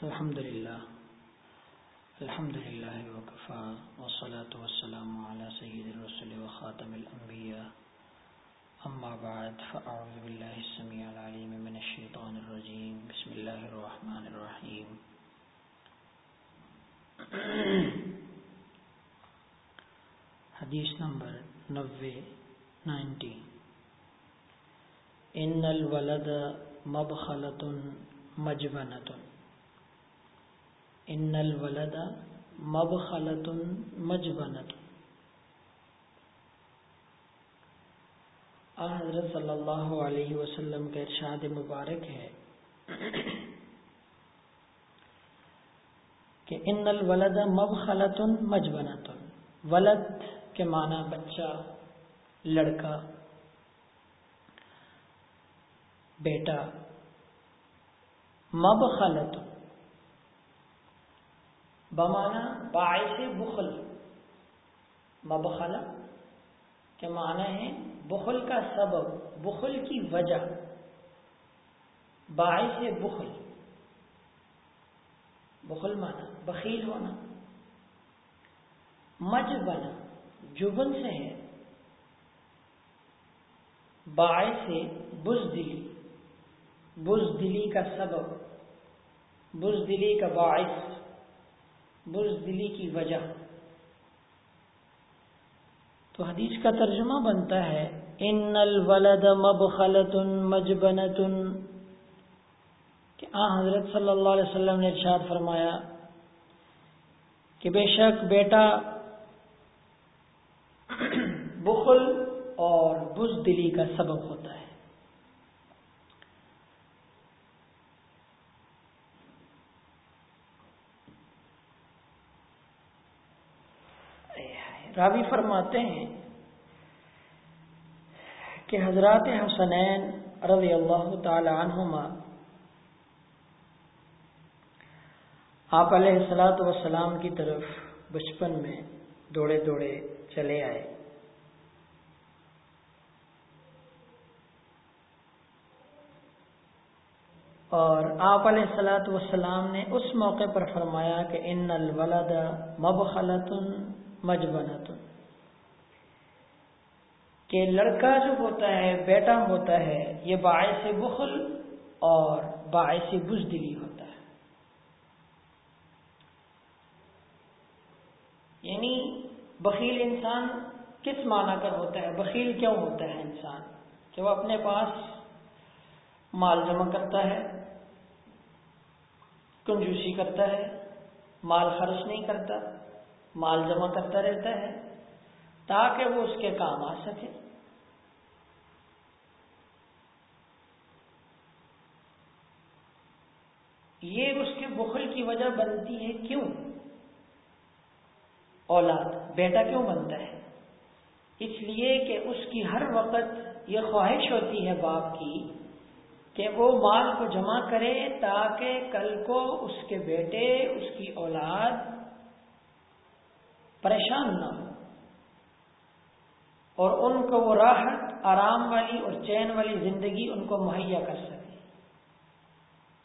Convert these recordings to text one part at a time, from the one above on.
الحمد لله الحمد لله وكفى والصلاة والسلام على سيد الرسل وخاتم الأنبياء أما بعد فأعوذ بالله السميع العليم من الشيطان الرجيم بسم الله الرحمن الرحيم حدیث نمبر نوے نائنٹی ان الولد مبخلت مجبنت ان الولد مبخلت مجبنت حضرت صلی اللہ علیہ وسلم کا ارشاد مبارک ہے کہ ان الولد مبخلت مجبنت ولد کے معنی بچہ، لڑکا، بیٹا مبخلت بمانا باعث بخل. مب کے معنی ہے بخل کا سبب، بخل کی وجہ. باعث بخل. بخل مانا بخیل ہونا. مج بنا جبن سے ہے. باعث بزدلی. بزدلی کا سبب. بزدلی کا باعث. بزدلی کی وجہ۔ تو حدیث کا ترجمہ بنتا ہے، ان الولد مبخلت مجبنت کہ آ، حضرت صلی اللہ علیہ وسلم نے ارشاد فرمایا کہ بے شک بیٹا بخل اور بزدلی کا سبب ہوتا ہے۔ راوی فرماتے ہیں کہ حضرات حسنین رضی اللہ تعالی عنہما آپ علیہ السلاۃ وسلام کی طرف بچپن میں دوڑے دوڑے چلے آئے۔ اور آپ علیہ السلاۃ وسلام نے اس موقع پر فرمایا کہ ان الولد مبخلت مجبنت کہ لڑکا جو ہوتا ہے، بیٹا ہوتا ہے، یہ باعث بخل اور باعث بزدلی ہوتا ہے۔ یعنی بخیل انسان کس معنی کر ہوتا ہے؟ بخیل کیوں ہوتا ہے انسان؟ کہ وہ اپنے پاس مال جمع کرتا ہے، کنجوسی کرتا ہے، مال خرچ نہیں کرتا مال جمع کرتا رہتا ہے تاکہ وہ اس کے کام آ سکے۔ یہ اس کے بخل کی وجہ بنتی ہے کیوں؟ اولاد، بیٹا کیوں بنتا ہے؟ اس لیے کہ اس کی ہر وقت یہ خواہش ہوتی ہے باپ کی کہ وہ مال کو جمع کرے تاکہ کل کو اس کے بیٹے، اس کی اولاد پریشان نہ ہو اور ان کو وہ راحت، آرام والی اور چین والی زندگی ان کو مہیا کر سکے۔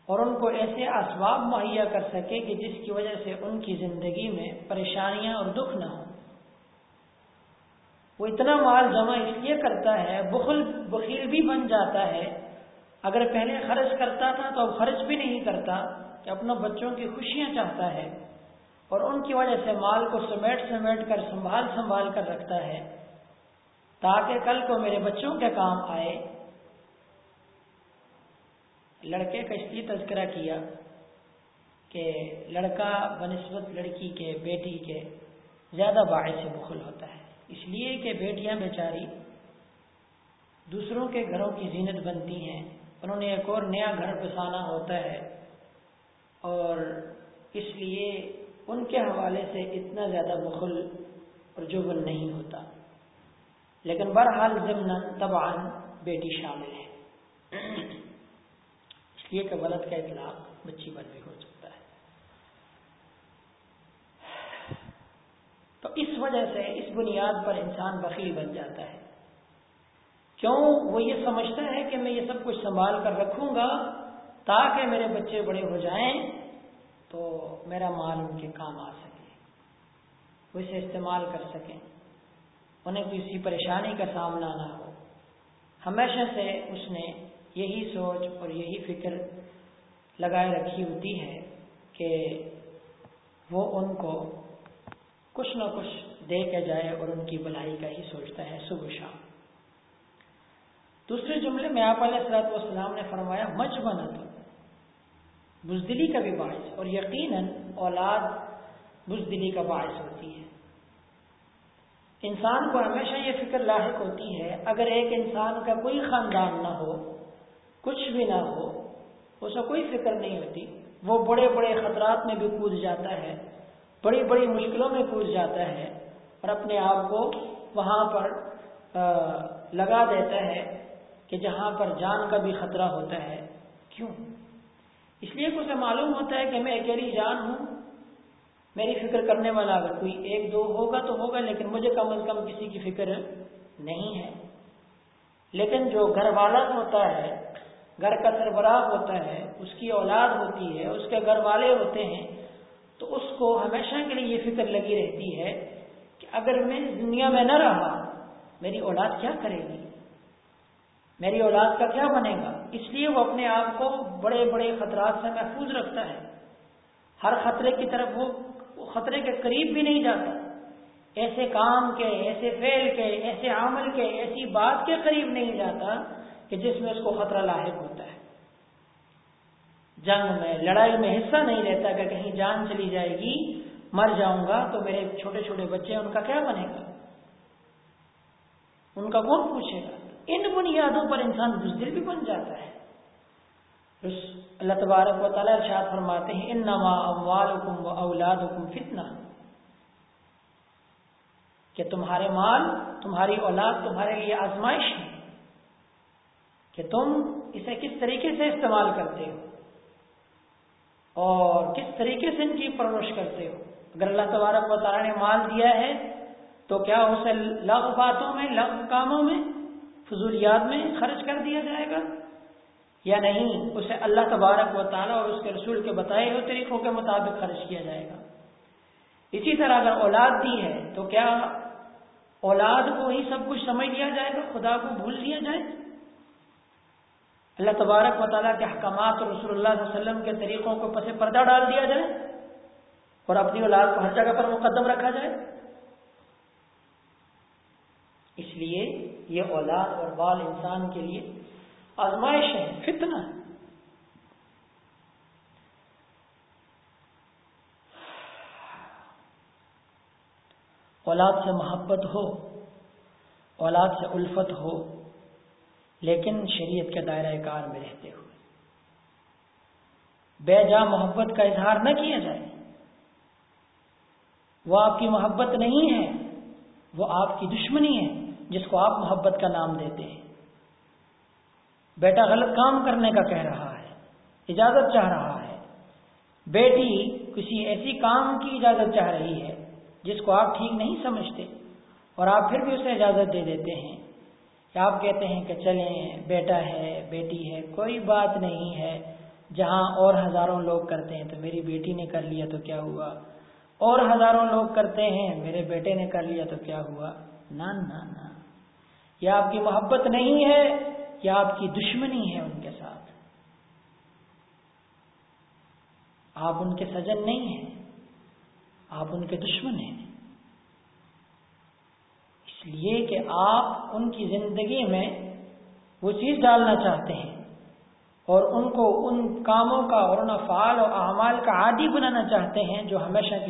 اور ان کو ایسے اسباب مہیا کر سکے کہ جس کی وجہ سے ان کی زندگی میں پریشانیاں اور دکھ نہ ہو وہ اتنا مال جمع اس لیے کرتا ہے، بخل، بخیل بھی بن جاتا ہے۔ اگر پہلے خرچ کرتا تھا تو اب خرچ بھی نہیں کرتا، کہ اپنا بچوں کی خوشیاں چاہتا ہے۔ اور ان کی وجہ سے مال کو سمیٹ سمیٹ کر سنبھال سنبھال کر رکھتا ہے، تاکہ کل کو میرے بچوں کے کام آئے۔ لڑکے کا اس لیے تذکرہ کیا کہ لڑکا بنسبت لڑکی کے بیٹی کے زیادہ باعث سے بخل ہوتا ہے۔ اس لیے کہ بیٹیاں بیچاری دوسروں کے گھروں کی زینت بنتی ہیں۔ انہوں نے ایک اور نیا گھر بسانا ہوتا ہے اور اس لیے ان کے حوالے سے اتنا زیادہ بخل اور جبن نہیں ہوتا۔ لیکن بہرحال ضمن تبان بیٹی شامل ہے۔ اس لیے کہ ولد کا اطلاق بچی پر بھی ہو سکتا ہے۔ تو اس وجہ سے اس بنیاد پر انسان بخیل بن جاتا ہے۔ کیوں؟ وہ یہ سمجھتا ہے کہ میں یہ سب کچھ سنبھال کر رکھوں گا تاکہ میرے بچے بڑے ہو جائیں۔ تو میرا مال ان کے کام آ سکے۔ وہ اسے استعمال کر سکیں۔ انہیں کسی پریشانی کا سامنا نہ ہو۔ ہمیشہ سے اس نے یہی سوچ اور یہی فکر لگائے رکھی ہوتی ہے کہ وہ ان کو کچھ نہ کچھ دے کے جائے اور ان کی بلائی کا ہی سوچتا ہے صبح شام۔ دوسرے جملے میں آپ علیہ السلاط والسلام نے فرمایا مجھ بنا بزدلی کا بھی باعث، اور یقیناً اولاد بزدلی کا باعث ہوتی ہے۔ انسان کو ہمیشہ یہ فکر لاحق ہوتی ہے، اگر ایک انسان کا کوئی خاندان نہ ہو، کچھ بھی نہ ہو، اسے کوئی فکر نہیں ہوتی، وہ بڑے بڑے خطرات میں بھی کود جاتا ہے، بڑی بڑی مشکلوں میں کود جاتا ہے، اور اپنے آپ کو وہاں پر لگا دیتا ہے کہ جہاں پر جان کا بھی خطرہ ہوتا ہے۔ کیوں؟ اس لیے کہ اسے معلوم ہوتا ہے کہ میں اکیلی جان ہوں، میری فکر کرنے والا اگر کوئی ایک دو ہوگا تو ہوگا، لیکن مجھے کم از کم کسی کی فکر نہیں ہے۔ لیکن جو گھر والا ہوتا ہے، گھر کا سربراہ ہوتا ہے، اس کی اولاد ہوتی ہے، اس کے گھر والے ہوتے ہیں، تو اس کو ہمیشہ کے لیے یہ فکر لگی رہتی ہے کہ اگر میں دنیا میں نہ رہا، میری اولاد کیا کرے گی؟ میری اولاد کا کیا بنے گا؟ اس لیے وہ اپنے آپ کو بڑے بڑے خطرات سے محفوظ رکھتا ہے۔ ہر خطرے کی طرف وہ خطرے کے قریب بھی نہیں جاتا۔ ایسے کام کے، ایسے فیل کے، ایسے عمل کے، ایسی بات کے قریب نہیں جاتا کہ جس میں اس کو خطرہ لاحق ہوتا ہے۔ جنگ میں، لڑائی میں حصہ نہیں لیتا کہ کہیں جان چلی جائے گی، مر جاؤں گا تو میرے چھوٹے چھوٹے بچے ان کا کیا بنے گا؟ ان کا کون پوچھے گا۔ ان بنیادوں پر انسان بزدل بھی بن جاتا ہے۔ اللہ تبارک و تعالیٰ ارشاد فرماتے ہیں ان نما اموالکم و اولادکم فتنہ۔ کہ تمہارے مال، تمہاری اولاد تمہارے لیے آزمائش ہے۔ کہ تم اسے کس طریقے سے استعمال کرتے ہو؟ اور کس طریقے سے ان کی پرورش کرتے ہو؟ اگر اللہ تبارک و تعالیٰ نے مال دیا ہے، تو کیا اسے لغ باتوں میں لغ کاموں میں فضولیات میں خرچ کر دیا جائے گا؟ یا نہیں؟ اسے اللہ تبارک و تعالیٰ اور اس کے رسول کے بتائے ہوئے طریقوں کے مطابق خرچ کیا جائے گا۔ اسی طرح اگر اولاد دی ہے تو کیا اولاد کو ہی سب کچھ سمجھ لیا جائے گا؟ خدا کو بھول لیا جائے؟ اللہ تبارک و تعالیٰ کے حکامات اور رسول اللہ صلی اللہ علیہ وسلم کے طریقوں کو پس پردہ ڈال دیا جائے اور اپنی اولاد کو ہر جگہ پر مقدم رکھا جائے؟ اس لیے یہ اولاد اور بال انسان کے لیے آزمائش ہے، فتنہ اولاد سے محبت ہو، اولاد سے الفت ہو، لیکن شریعت کے دائرہ کار میں رہتے ہوئے۔ بے جا محبت کا اظہار نہ کیا جائے۔ وہ آپ کی محبت نہیں ہے، وہ آپ کی دشمنی ہے۔ جس کو آپ محبت کا نام دیتے ہیں۔ بیٹا غلط کام کرنے کا کہہ رہا ہے، اجازت چاہ رہا ہے۔ بیٹی کسی ایسی کام کی اجازت چاہ رہی ہے جس کو آپ ٹھیک نہیں سمجھتے اور آپ پھر بھی اسے اجازت دے دیتے ہیں۔ آپ کہتے ہیں کہ چلیں، بیٹا ہے، بیٹی ہے، کوئی بات نہیں ہے۔ جہاں اور ہزاروں لوگ کرتے ہیں تو میری بیٹی نے کر لیا تو کیا ہوا؟ اور ہزاروں لوگ کرتے ہیں، میرے بیٹے نے کر لیا تو کیا ہوا؟ نہ نہ یہ آپ کی محبت نہیں ہے یا آپ کی دشمنی ہے ان کے ساتھ۔ آپ ان کے سجن نہیں ہیں، آپ ان کے دشمن ہیں۔ اس لیے کہ آپ ان کی زندگی میں وہ چیز ڈالنا چاہتے ہیں اور ان کو ان کاموں کا اور ان افعال اور اعمال کا عادی بنانا چاہتے ہیں جو ہمیشہ کی